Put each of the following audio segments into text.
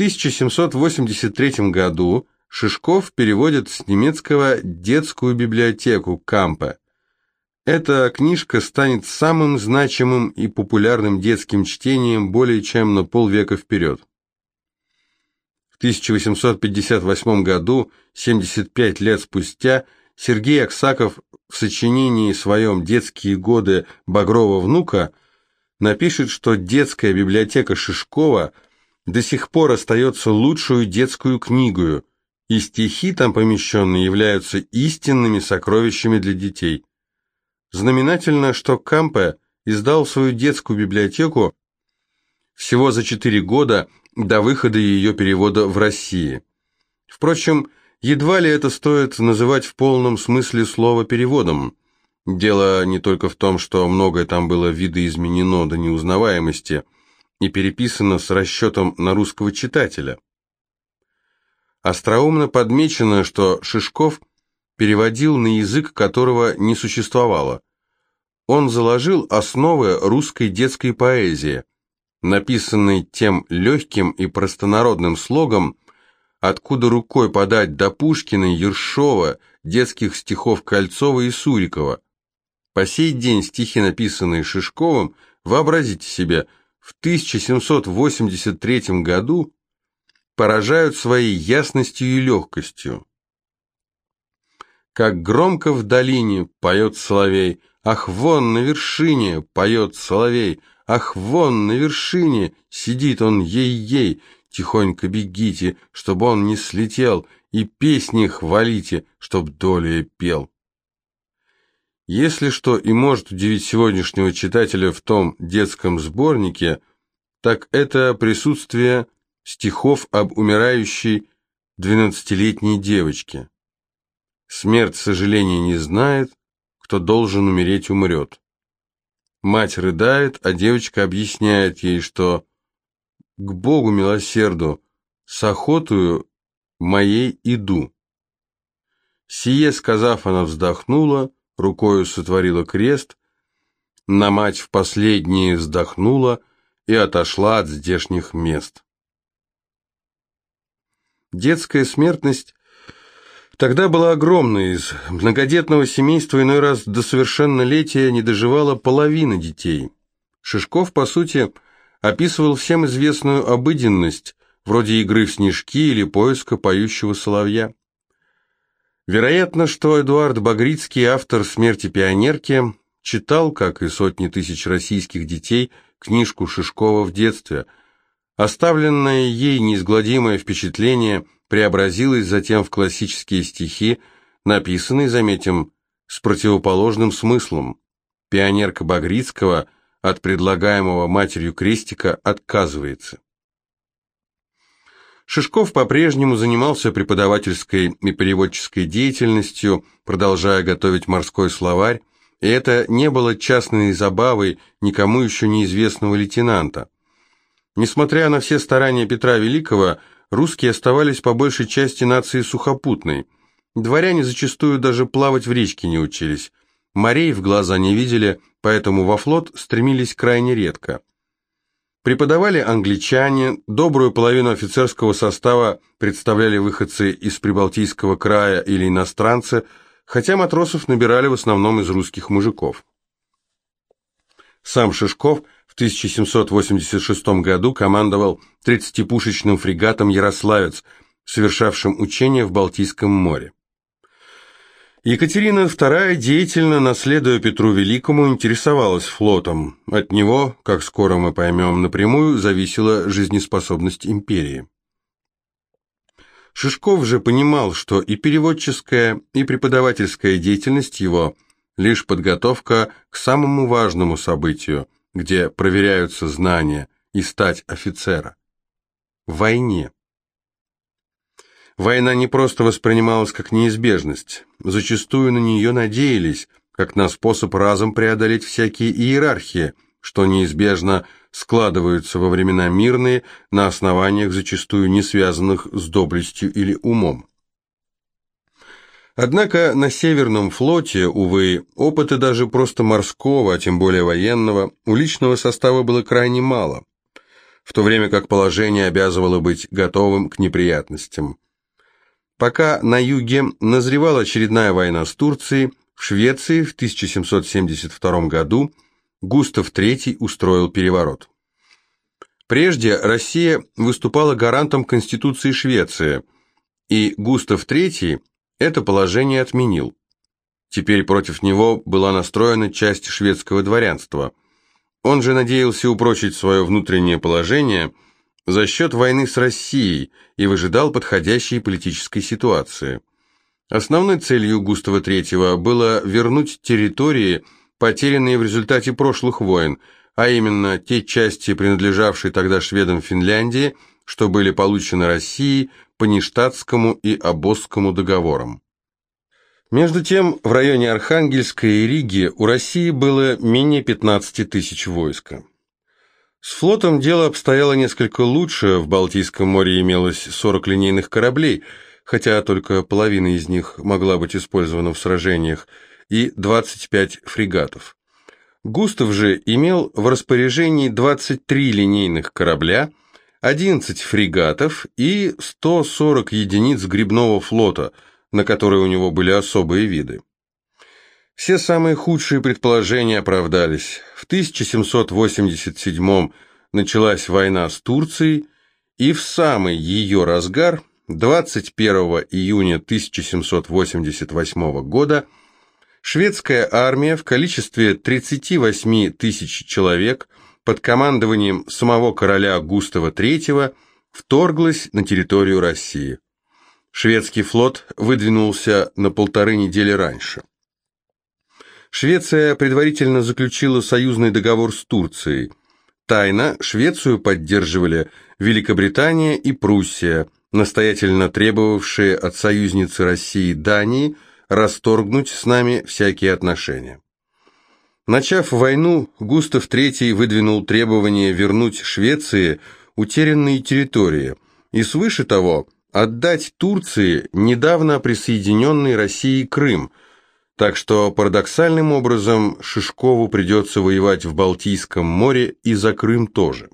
1783 году Шишков переводит с немецкого «Детскую библиотеку» Кампе. Эта книжка станет самым значимым и популярным детским чтением более чем на полвека вперед. В 1858 году, 75 лет спустя, Сергей Аксаков в сочинении своем «Детские годы Багрова внука» напишет, что детская библиотека Шишкова до сих пор остается лучшую детскую книгою, и стихи там помещенные являются истинными сокровищами для детей. Знаменательно, что Кампе издал свою детскую библиотеку всего за четыре года до выхода ее перевода в России. Впрочем, едва ли это стоит называть в полном смысле слова переводом. Дело не только в том, что многое там было видоизменено до неузнаваемости и переписано с расчетом на русского читателя. Остроумно подмечено, что Шишков переводил на язык, которого не существовало. Он заложил основы русской детской поэзии, написанной тем легким и простонародным слогом, откуда рукой подать до Пушкина, Ершова, детских стихов Кольцова и Сурикова. По сей день стихи, написанные Шишковым, вообразите себе, в 1783 году поражают своей ясностью и легкостью. Как громко в долине поет соловей, ах, вон на вершине поет соловей, ах, вон на вершине сидит он ей-ей, тихонько бегите, чтобы он не слетел, и песни хвалите, чтоб доля пел. Если что и может удивить сегодняшнего читателя в том детском сборнике, так это присутствие стихов об умирающей двенадцатилетней девочке. Смерть сожаления не знает, кто должен умереть, умрет. Мать рыдает, а девочка объясняет ей, что к Богу милосерду с охотою моей иду. Сие сказав, она вздохнула, рукою сотворила крест, на мать в последнее вздохнула и отошла от здешних мест. Детская смертность тогда была огромной. Из многодетного семейства иной раз до совершеннолетия не доживала половина детей. Шишков, по сути, описывал всем известную обыденность, вроде игры в снежки или поиска поющего соловья. Вероятно, что Эдуард Багрицкий, автор «Смерти пионерки», читал, как и сотни тысяч российских детей, книжку Шишкова в детстве – Оставленное ей неизгладимое впечатление преобразилось затем в классические стихи, написанные, заметим, с противоположным смыслом. Пионерка Багрицкого от предлагаемого матерью крестика отказывается. Шишков по-прежнему занимался преподавательской и переводческой деятельностью, продолжая готовить морской словарь, и это не было частной забавой никому еще неизвестного лейтенанта. Несмотря на все старания Петра Великого, русские оставались по большей части нацией сухопутной. Дворяне зачастую даже плавать в речке не учились. Морей в глаза не видели, поэтому во флот стремились крайне редко. Преподавали англичане, добрую половину офицерского состава представляли выходцы из Прибалтийского края или иностранцы, хотя матросов набирали в основном из русских мужиков. Сам Шишков – в 1786 году командовал 30-пушечным фрегатом «Ярославец», совершавшим учения в Балтийском море. Екатерина II, деятельно наследуя Петру Великому, интересовалась флотом. От него, как скоро мы поймем напрямую, зависела жизнеспособность империи. Шишков же понимал, что и переводческая, и преподавательская деятельность его – лишь подготовка к самому важному событию – где проверяются знания, и стать офицера. Войне. Война не просто воспринималась как неизбежность, зачастую на нее надеялись, как на способ разом преодолеть всякие иерархии, что неизбежно складываются во времена мирные на основаниях, зачастую не связанных с доблестью или умом. Однако на Северном флоте, увы, опыта даже просто морского, а тем более военного, у личного состава было крайне мало. в то время как положение обязывало быть готовым к неприятностям. Пока на юге назревала очередная война с Турцией, в Швеции в 1772 году Густав III устроил переворот. Прежде Россия выступала гарантом Конституции Швеции, и Густав III это положение отменил. Теперь против него была настроена часть шведского дворянства. Он же надеялся упрочить свое внутреннее положение за счет войны с Россией и выжидал подходящей политической ситуации. Основной целью Густава III было вернуть территории, потерянные в результате прошлых войн, а именно те части, принадлежавшие тогда шведам Финляндии, что были получены Россией по Ништадтскому и Обозскому договорам. Между тем, в районе Архангельска и Риги у России было менее 15 тысяч войска. С флотом дело обстояло несколько лучше, в Балтийском море имелось 40 линейных кораблей – хотя только половина из них могла быть использована в сражениях, и 25 фрегатов. Густав же имел в распоряжении 23 линейных корабля, 11 фрегатов и 140 единиц грибного флота, на которые у него были особые виды. Все самые худшие предположения оправдались. В 1787 началась война с Турцией, и в самый ее разгар 21 июня 1788 года шведская армия в количестве 38 тысяч человек под командованием самого короля Густава III вторглась на территорию России. Шведский флот выдвинулся на полторы недели раньше. Швеция предварительно заключила союзный договор с Турцией. Тайно Швецию поддерживали Великобритания и Пруссия – настоятельно требовавшие от союзницы России Дании расторгнуть с нами всякие отношения. Начав войну, Густав III выдвинул требование вернуть Швеции утерянные территории и свыше того отдать Турции недавно присоединенный России Крым, так что парадоксальным образом Шишкову придется воевать в Балтийском море и за Крым тоже.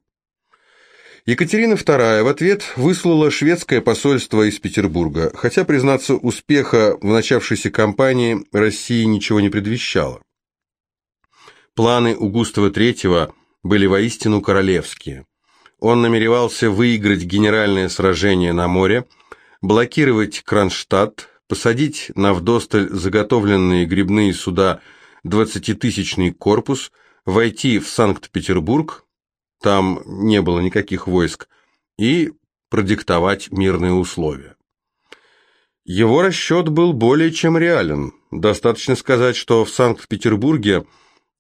Екатерина II в ответ выслала шведское посольство из Петербурга, хотя, признаться, успеха в начавшейся кампании России ничего не предвещало. Планы у Густава III были воистину королевские. Он намеревался выиграть генеральное сражение на море, блокировать Кронштадт, посадить на вдосталь заготовленные грибные суда 20-тысячный корпус, войти в Санкт-Петербург, там не было никаких войск, и продиктовать мирные условия. Его расчет был более чем реален. Достаточно сказать, что в Санкт-Петербурге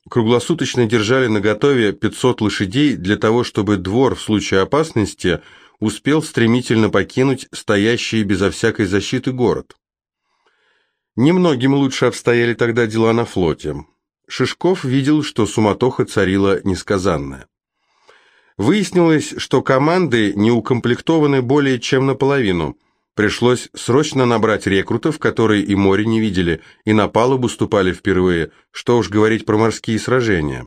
круглосуточно держали наготове 500 лошадей для того, чтобы двор в случае опасности успел стремительно покинуть стоящий безо всякой защиты город. Немногим лучше обстояли тогда дела на флоте. Шишков видел, что суматоха царила несказанная. Выяснилось, что команды не укомплектованы более чем наполовину. Пришлось срочно набрать рекрутов, которые и море не видели, и на палубу ступали впервые, что уж говорить про морские сражения.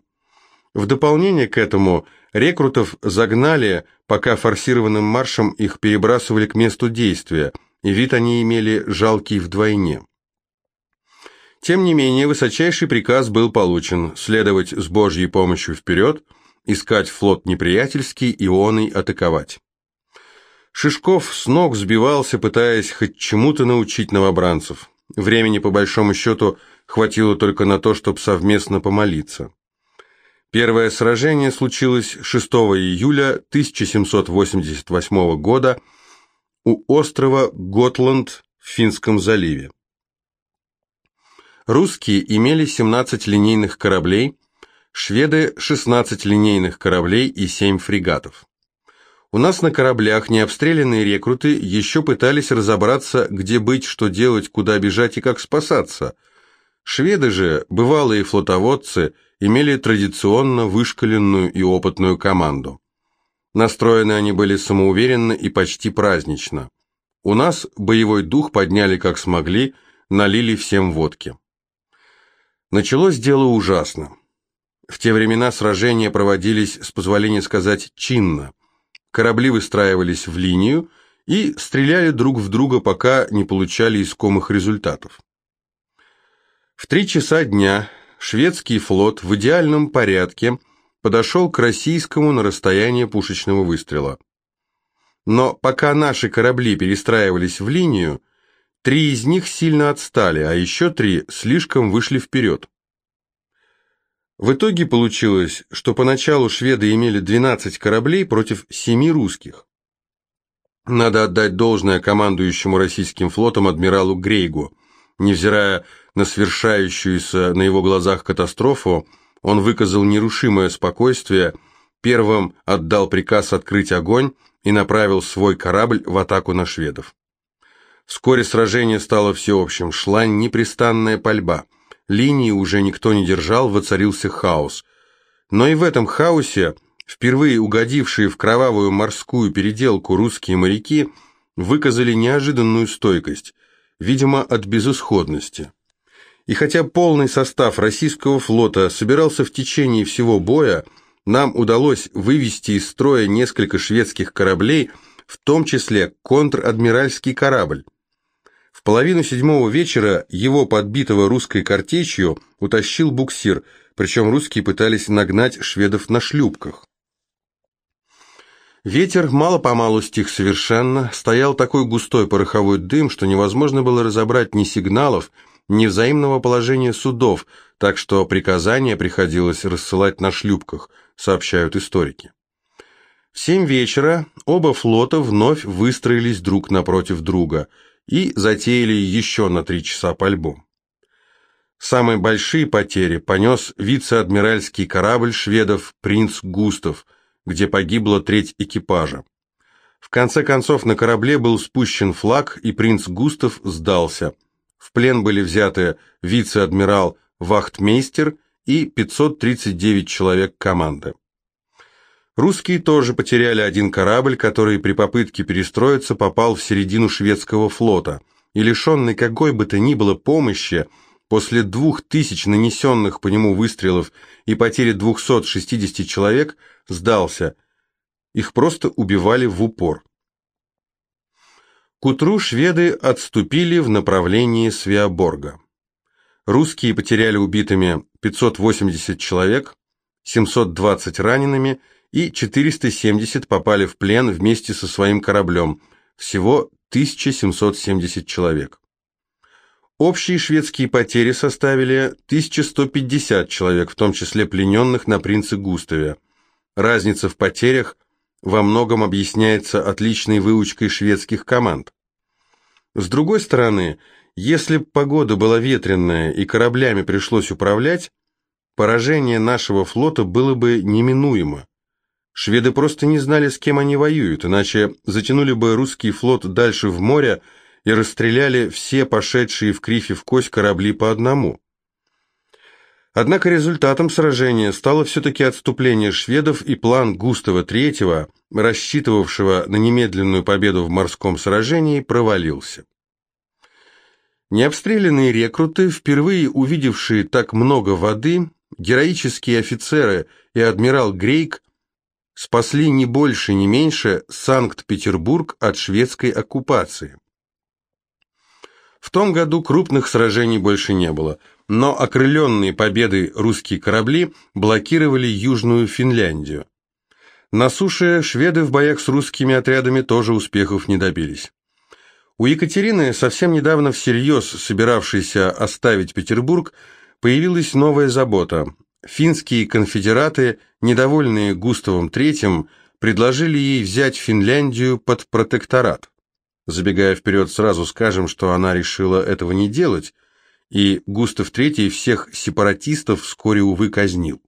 В дополнение к этому рекрутов загнали, пока форсированным маршем их перебрасывали к месту действия, и вид они имели жалкий вдвойне. Тем не менее, высочайший приказ был получен следовать с Божьей помощью вперед – искать флот неприятельский и он и атаковать. Шишков с ног сбивался, пытаясь хоть чему-то научить новобранцев. Времени, по большому счету, хватило только на то, чтобы совместно помолиться. Первое сражение случилось 6 июля 1788 года у острова Готланд в Финском заливе. Русские имели 17 линейных кораблей, Шведы – 16 линейных кораблей и 7 фрегатов. У нас на кораблях необстрелянные рекруты еще пытались разобраться, где быть, что делать, куда бежать и как спасаться. Шведы же, бывалые флотоводцы, имели традиционно вышкаленную и опытную команду. Настроены они были самоуверенно и почти празднично. У нас боевой дух подняли как смогли, налили всем водки. Началось дело ужасно. В те времена сражения проводились, с позволения сказать, чинно. Корабли выстраивались в линию и стреляли друг в друга, пока не получали искомых результатов. В три часа дня шведский флот в идеальном порядке подошел к российскому на расстояние пушечного выстрела. Но пока наши корабли перестраивались в линию, три из них сильно отстали, а еще три слишком вышли вперед. В итоге получилось, что поначалу шведы имели 12 кораблей против 7 русских. Надо отдать должное командующему российским флотом адмиралу Грейгу. Невзирая на свершающуюся на его глазах катастрофу, он выказал нерушимое спокойствие, первым отдал приказ открыть огонь и направил свой корабль в атаку на шведов. Вскоре сражение стало всеобщим, шла непрестанная пальба. Линии уже никто не держал, воцарился хаос. Но и в этом хаосе впервые угодившие в кровавую морскую переделку русские моряки выказали неожиданную стойкость, видимо, от безысходности. И хотя полный состав российского флота собирался в течение всего боя, нам удалось вывести из строя несколько шведских кораблей, в том числе контр-адмиральский корабль. В половину седьмого вечера его подбитого русской картечью утащил буксир, причем русские пытались нагнать шведов на шлюпках. Ветер мало-помалу стих совершенно, стоял такой густой пороховой дым, что невозможно было разобрать ни сигналов, ни взаимного положения судов, так что приказания приходилось рассылать на шлюпках, сообщают историки. В семь вечера оба флота вновь выстроились друг напротив друга и затеяли еще на три часа пальбу. Самые большие потери понес вице-адмиральский корабль шведов «Принц Густав», где погибла треть экипажа. В конце концов на корабле был спущен флаг, и принц Густав сдался – в плен были взяты вице-адмирал Вахтмейстер и 539 человек команды. Русские тоже потеряли один корабль, который при попытке перестроиться попал в середину шведского флота, и лишенный какой бы то ни было помощи, после двух тысяч нанесенных по нему выстрелов и потери 260 человек, сдался. Их просто убивали в упор. К утру шведы отступили в направлении Свеоборга. Русские потеряли убитыми 580 человек, 720 ранеными и 470 попали в плен вместе со своим кораблем, всего 1770 человек. Общие шведские потери составили 1150 человек, в том числе плененных на принце Густаве. Разница в потерях – во многом объясняется отличной выучкой шведских команд. С другой стороны, если погода была ветреная и кораблями пришлось управлять, поражение нашего флота было бы неминуемо. Шведы просто не знали, с кем они воюют, иначе затянули бы русский флот дальше в море и расстреляли все пошедшие в крифе в кость корабли по одному. Однако результатом сражения стало все-таки отступление шведов и план Густава III, рассчитывавшего на немедленную победу в морском сражении, провалился. Необстрелянные рекруты, впервые увидевшие так много воды, героические офицеры и адмирал Грейк спасли не больше, не меньше Санкт-Петербург от шведской оккупации. В том году крупных сражений больше не было – но окрыленные победой русские корабли блокировали Южную Финляндию. На суше шведы в боях с русскими отрядами тоже успехов не добились. У Екатерины, совсем недавно всерьез собиравшейся оставить Петербург, появилась новая забота. Финские конфедераты, недовольные Густавом III, предложили ей взять Финляндию под протекторат. Забегая вперед, сразу скажем, что она решила этого не делать – и Густав III всех сепаратистов вскоре, увы, казнил.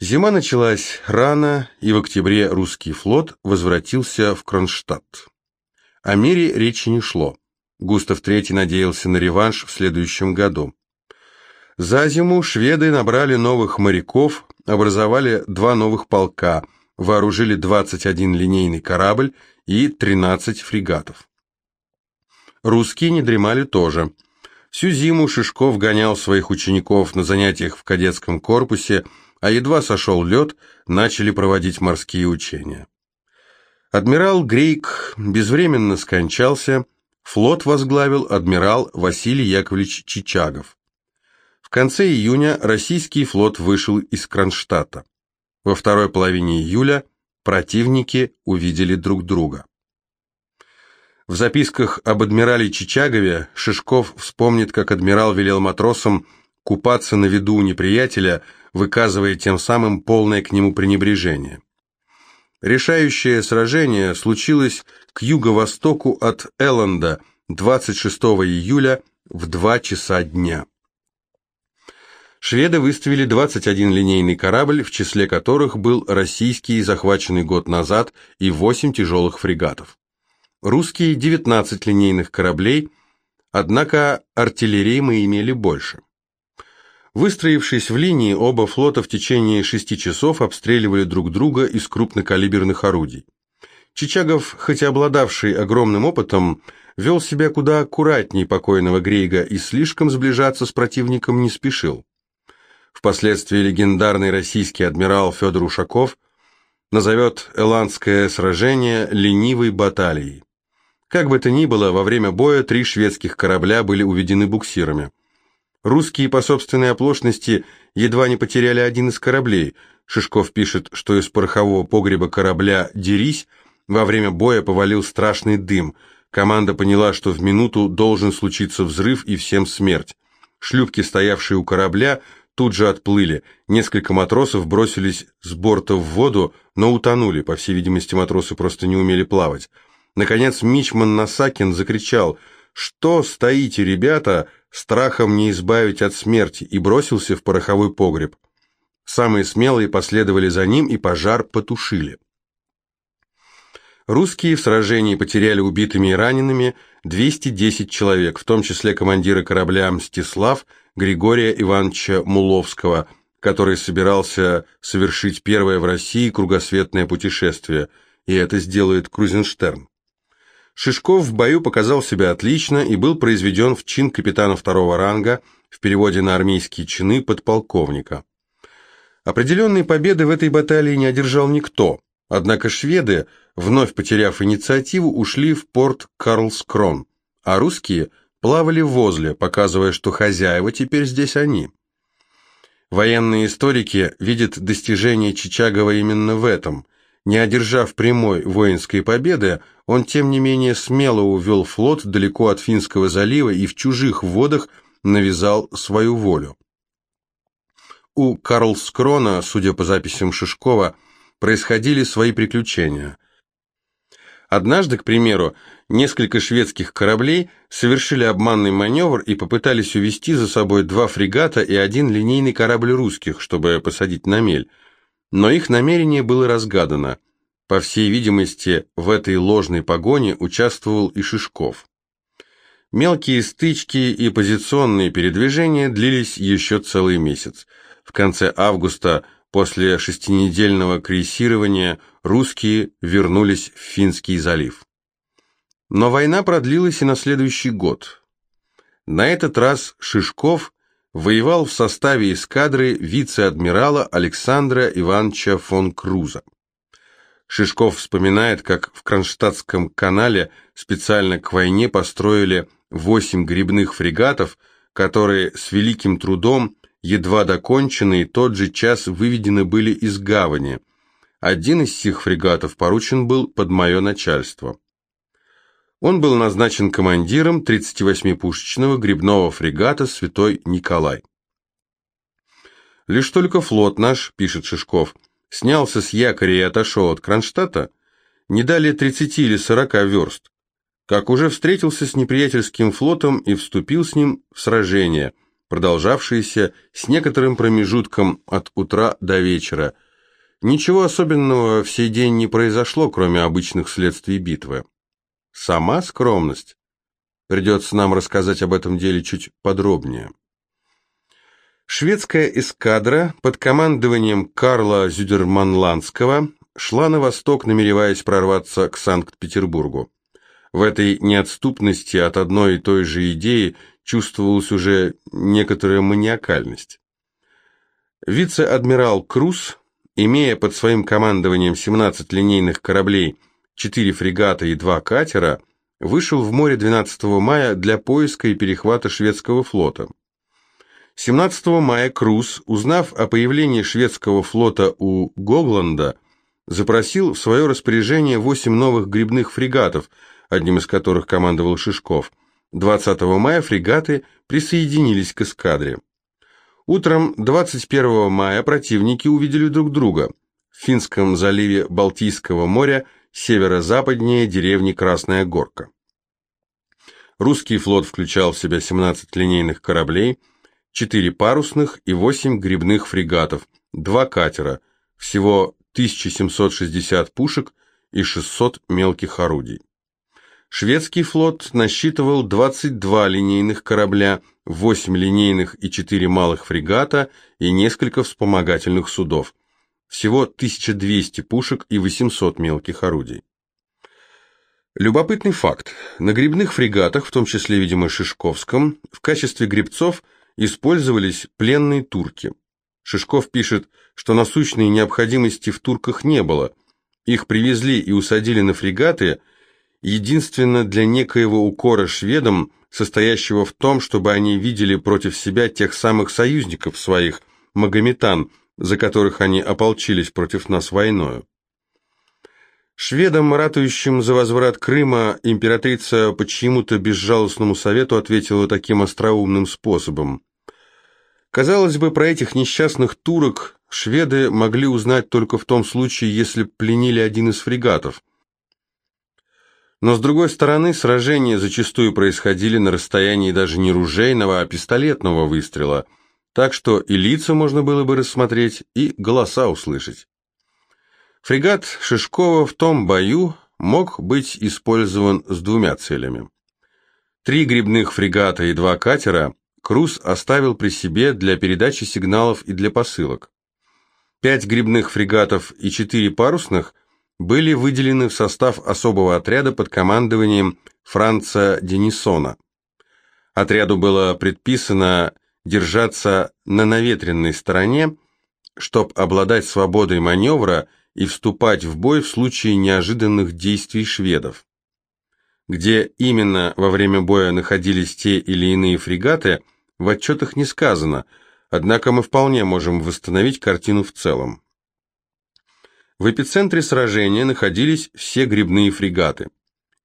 Зима началась рано, и в октябре русский флот возвратился в Кронштадт. О мире речи не шло. Густав III надеялся на реванш в следующем году. За зиму шведы набрали новых моряков, образовали два новых полка, вооружили 21 линейный корабль и 13 фрегатов. Русские не дремали тоже – Всю зиму Шишков гонял своих учеников на занятиях в кадетском корпусе, а едва сошел лед, начали проводить морские учения. Адмирал Грейк безвременно скончался, флот возглавил адмирал Василий Яковлевич Чичагов. В конце июня российский флот вышел из Кронштадта. Во второй половине июля противники увидели друг друга. В записках об адмирале Чичагове Шишков вспомнит, как адмирал велел матросам купаться на виду у неприятеля, выказывая тем самым полное к нему пренебрежение. Решающее сражение случилось к юго-востоку от Элленда 26 июля в 2 часа дня. Шведы выставили 21 линейный корабль, в числе которых был российский, захваченный год назад, и 8 тяжелых фрегатов. Русские 19 линейных кораблей, однако артиллерии мы имели больше. Выстроившись в линии, оба флота в течение шести часов обстреливали друг друга из крупнокалиберных орудий. Чичагов, хотя обладавший огромным опытом, вел себя куда аккуратнее покойного Грейга и слишком сближаться с противником не спешил. Впоследствии легендарный российский адмирал Федор Ушаков назовет Эландское сражение ленивой баталией. Как бы то ни было, во время боя три шведских корабля были уведены буксирами. Русские по собственной оплошности едва не потеряли один из кораблей. Шишков пишет, что из порохового погреба корабля «Дерись» во время боя повалил страшный дым. Команда поняла, что в минуту должен случиться взрыв и всем смерть. Шлюпки, стоявшие у корабля, тут же отплыли. Несколько матросов бросились с борта в воду, но утонули. По всей видимости, матросы просто не умели плавать. Наконец Мичман Насакин закричал «Что стоите, ребята? Страхом не избавить от смерти!» и бросился в пороховой погреб. Самые смелые последовали за ним и пожар потушили. Русские в сражении потеряли убитыми и ранеными 210 человек, в том числе командира корабля «Мстислав» Григория Ивановича Муловского, который собирался совершить первое в России кругосветное путешествие, и это сделает Крузенштерн. Шишков в бою показал себя отлично и был произведен в чин капитана второго ранга, в переводе на армейские чины подполковника. Определенной победы в этой баталии не одержал никто, однако шведы, вновь потеряв инициативу, ушли в порт Карлскрон, а русские плавали возле, показывая, что хозяева теперь здесь они. Военные историки видят достижение Чичагова именно в этом. Не одержав прямой воинской победы, он тем не менее смело увел флот далеко от Финского залива и в чужих водах навязал свою волю. У Карлскрона, судя по записям Шишкова, происходили свои приключения. Однажды, к примеру, несколько шведских кораблей совершили обманный маневр и попытались увести за собой два фрегата и один линейный корабль русских, чтобы посадить на мель. Но их намерение было разгадано. По всей видимости, в этой ложной погоне участвовал и Шишков. Мелкие стычки и позиционные передвижения длились еще целый месяц. В конце августа – После шестинедельного крейсирования русские вернулись в Финский залив. Но война продлилась и на следующий год. На этот раз Шишков воевал в составе эскадры вице-адмирала Александра Ивановича фон Круза. Шишков вспоминает, как в Кронштадтском канале специально к войне построили восемь грибных фрегатов, которые с великим трудом едва доконченные, тот же час выведены были из гавани. Один из сих фрегатов поручен был под мое начальство. Он был назначен командиром 38-пушечного грибного фрегата «Святой Николай». Лишь только флот наш, пишет Шишков, снялся с якоря и отошел от Кронштадта, не далее 30 или 40 верст, как уже встретился с неприятельским флотом и вступил с ним в сражение – продолжавшиеся с некоторым промежутком от утра до вечера. Ничего особенного в сей день не произошло, кроме обычных следствий битвы. Сама скромность. Придется нам рассказать об этом деле чуть подробнее. Шведская эскадра под командованием Карла Зюдерманландского шла на восток, намереваясь прорваться к Санкт-Петербургу. В этой неотступности от одной и той же идеи чувствовалась уже некоторая маниакальность. Вице-адмирал Круз, имея под своим командованием 17 линейных кораблей, четыре фрегата и два катера, вышел в море 12 мая для поиска и перехвата шведского флота. 17 мая Круз, узнав о появлении шведского флота у Гогланда, запросил в свое распоряжение восемь новых грибных фрегатов, одним из которых командовал Шишков. 20 мая фрегаты присоединились к эскадре. Утром 21 мая противники увидели друг друга в Финском заливе Балтийского моря северо-западнее деревни Красная Горка. Русский флот включал в себя 17 линейных кораблей, 4 парусных и 8 грибных фрегатов, 2 катера, всего 1760 пушек и 600 мелких орудий. Шведский флот насчитывал 22 линейных корабля, 8 линейных и 4 малых фрегата и несколько вспомогательных судов. Всего 1200 пушек и 800 мелких орудий. Любопытный факт. На грибных фрегатах, в том числе, видимо, Шишковском, в качестве грибцов использовались пленные турки. Шишков пишет, что насущной необходимости в турках не было. Их привезли и усадили на фрегаты – единственно для некоего укора шведам, состоящего в том, чтобы они видели против себя тех самых союзников своих, магометан, за которых они ополчились против нас войною. Шведам, ратующим за возврат Крыма, императрица по чьему-то безжалостному совету ответила таким остроумным способом. Казалось бы, про этих несчастных турок шведы могли узнать только в том случае, если пленили один из фрегатов. Но с другой стороны, сражения зачастую происходили на расстоянии даже не ружейного, а пистолетного выстрела, так что и лица можно было бы рассмотреть, и голоса услышать. Фрегат Шишкова в том бою мог быть использован с двумя целями. Три грибных фрегата и два катера Круз оставил при себе для передачи сигналов и для посылок. Пять грибных фрегатов и четыре парусных были выделены в состав особого отряда под командованием Франца Денисона. Отряду было предписано держаться на наветренной стороне, чтобы обладать свободой маневра и вступать в бой в случае неожиданных действий шведов. Где именно во время боя находились те или иные фрегаты, в отчетах не сказано, однако мы вполне можем восстановить картину в целом. В эпицентре сражения находились все грибные фрегаты,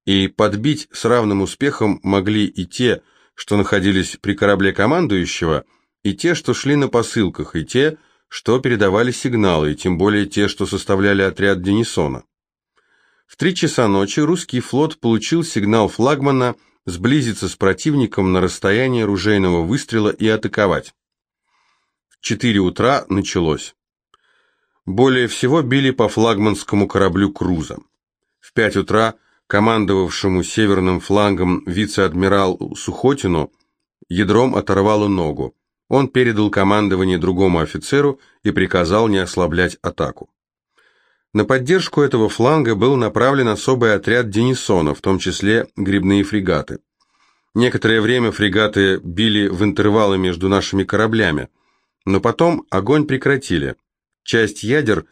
и подбить с равным успехом могли и те, что находились при корабле командующего, и те, что шли на посылках, и те, что передавали сигналы, и тем более те, что составляли отряд Денисона. В три часа ночи русский флот получил сигнал флагмана сблизиться с противником на расстояние ружейного выстрела и атаковать. В четыре утра началось. Более всего били по флагманскому кораблю «Круза». В пять утра командовавшему северным флангом вице-адмирал Сухотину ядром оторвало ногу. Он передал командование другому офицеру и приказал не ослаблять атаку. На поддержку этого фланга был направлен особый отряд Денисона, в том числе грибные фрегаты. Некоторое время фрегаты били в интервалы между нашими кораблями, но потом огонь прекратили – Часть ядер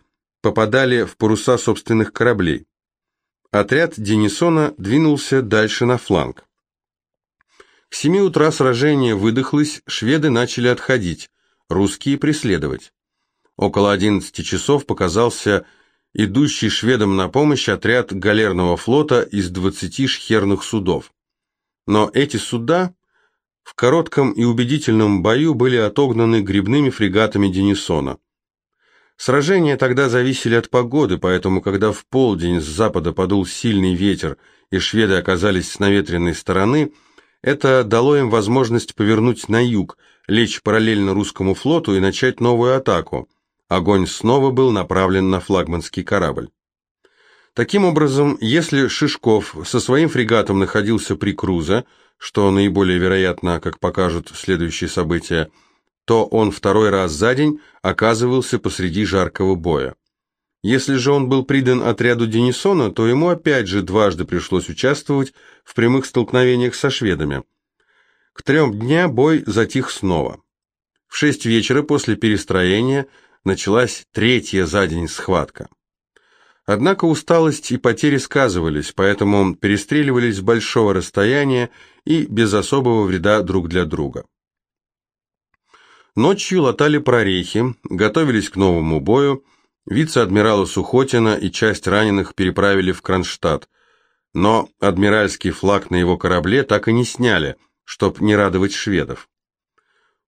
попадали в паруса собственных кораблей. Отряд Денисона двинулся дальше на фланг. К семи утра сражение выдохлось, шведы начали отходить, русские преследовать. Около одиннадцати часов показался идущий шведам на помощь отряд галерного флота из двадцати шхерных судов. Но эти суда в коротком и убедительном бою были отогнаны грибными фрегатами Денисона. Сражения тогда зависели от погоды, поэтому, когда в полдень с запада подул сильный ветер и шведы оказались с наветренной стороны, это дало им возможность повернуть на юг, лечь параллельно русскому флоту и начать новую атаку. Огонь снова был направлен на флагманский корабль. Таким образом, если Шишков со своим фрегатом находился при Круза, что наиболее вероятно, как покажут следующие события, то он второй раз за день оказывался посреди жаркого боя. Если же он был придан отряду Денисона, то ему опять же дважды пришлось участвовать в прямых столкновениях со шведами. К трем дня бой затих снова. В шесть вечера после перестроения началась третья за день схватка. Однако усталость и потери сказывались, поэтому перестреливались с большого расстояния и без особого вреда друг для друга. Ночью латали прорехи, готовились к новому бою, вице-адмирала Сухотина и часть раненых переправили в Кронштадт, но адмиральский флаг на его корабле так и не сняли, чтоб не радовать шведов.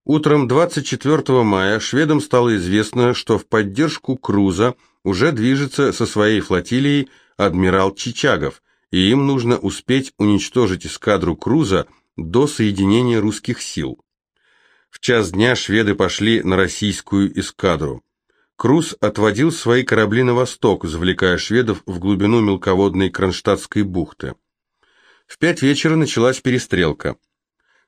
Утром 24 мая шведам стало известно, что в поддержку Круза уже движется со своей флотилией адмирал Чичагов, и им нужно успеть уничтожить эскадру Круза до соединения русских сил. В час дня шведы пошли на российскую эскадру. Круз отводил свои корабли на восток, завлекая шведов в глубину мелководной Кронштадтской бухты. В пять вечера началась перестрелка.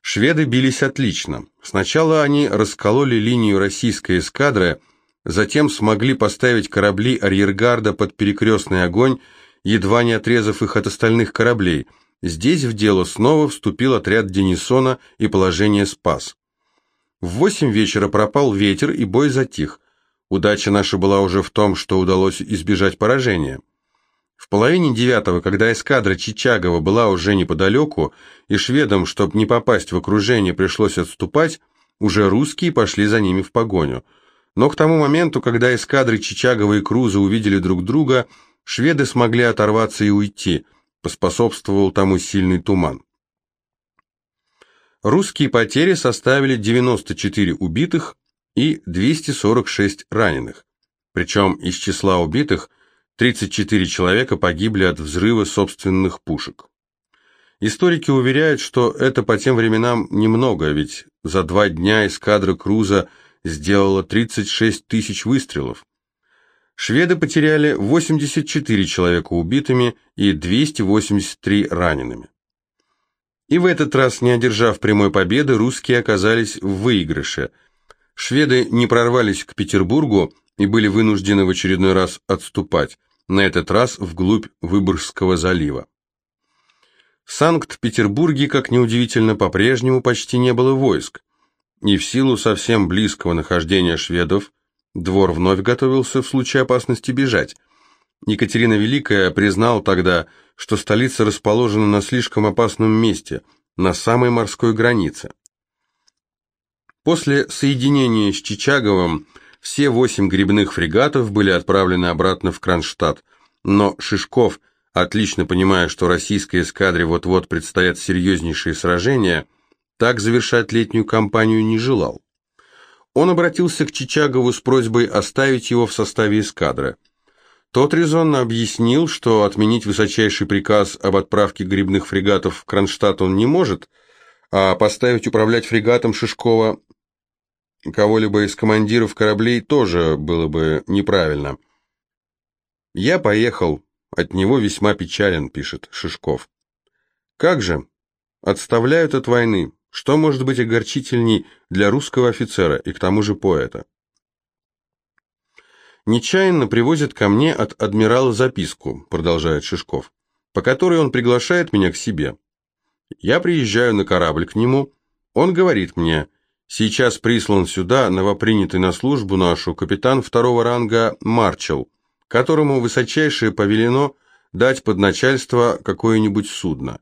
Шведы бились отлично. Сначала они раскололи линию российской эскадры, затем смогли поставить корабли арьергарда под перекрестный огонь, едва не отрезав их от остальных кораблей. Здесь в дело снова вступил отряд Денисона и положение спас. В восемь вечера пропал ветер и бой затих. Удача наша была уже в том, что удалось избежать поражения. В половине девятого, когда эскадра Чичагова была уже неподалеку, и шведам, чтобы не попасть в окружение, пришлось отступать, уже русские пошли за ними в погоню. Но к тому моменту, когда эскадры Чичагова и Круза увидели друг друга, шведы смогли оторваться и уйти, поспособствовал тому сильный туман. Русские потери составили 94 убитых, и 246 раненых. Причем из числа убитых 34 человека погибли от взрыва собственных пушек. Историки уверяют, что это по тем временам немного, ведь за два дня эскадра Круза сделала 36 тысяч выстрелов. Шведы потеряли 84 человека убитыми и 283 ранеными. И в этот раз, не одержав прямой победы, русские оказались в выигрыше – Шведы не прорвались к Петербургу и были вынуждены в очередной раз отступать, на этот раз вглубь Выборгского залива. В Санкт-Петербурге, как неудивительно, по-прежнему почти не было войск, и в силу совсем близкого нахождения шведов двор вновь готовился в случае опасности бежать. Екатерина Великая признал тогда, что столица расположена на слишком опасном месте, на самой морской границе. После соединения с Чичаговым все восемь грибных фрегатов были отправлены обратно в Кронштадт, но Шишков, отлично понимая, что российской эскадре вот-вот предстоят серьезнейшие сражения, так завершать летнюю кампанию не желал. Он обратился к Чичагову с просьбой оставить его в составе эскадры. Тот резонно объяснил, что отменить высочайший приказ об отправке грибных фрегатов в Кронштадт он не может, а поставить управлять фрегатом Шишкова кого-либо из командиров кораблей тоже было бы неправильно. «Я поехал, от него весьма печален», — пишет Шишков. «Как же? Отставляют от войны. Что может быть огорчительней для русского офицера и к тому же поэта?» «Нечаянно привозят ко мне от адмирала записку», — продолжает Шишков, «по которой он приглашает меня к себе. Я приезжаю на корабль к нему, он говорит мне — Сейчас прислан сюда новопринятый на службу нашу капитан второго ранга Марчел, которому высочайшее повелено дать под начальство какое-нибудь судно.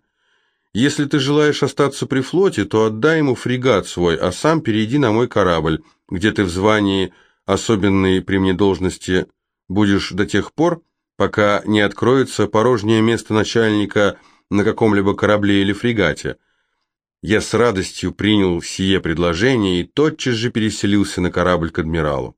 Если ты желаешь остаться при флоте, то отдай ему фрегат свой, а сам перейди на мой корабль, где ты в звании особенной при мне должности будешь до тех пор, пока не откроется порожнее место начальника на каком-либо корабле или фрегате. Я с радостью принял сие предложение и тотчас же переселился на корабль к адмиралу.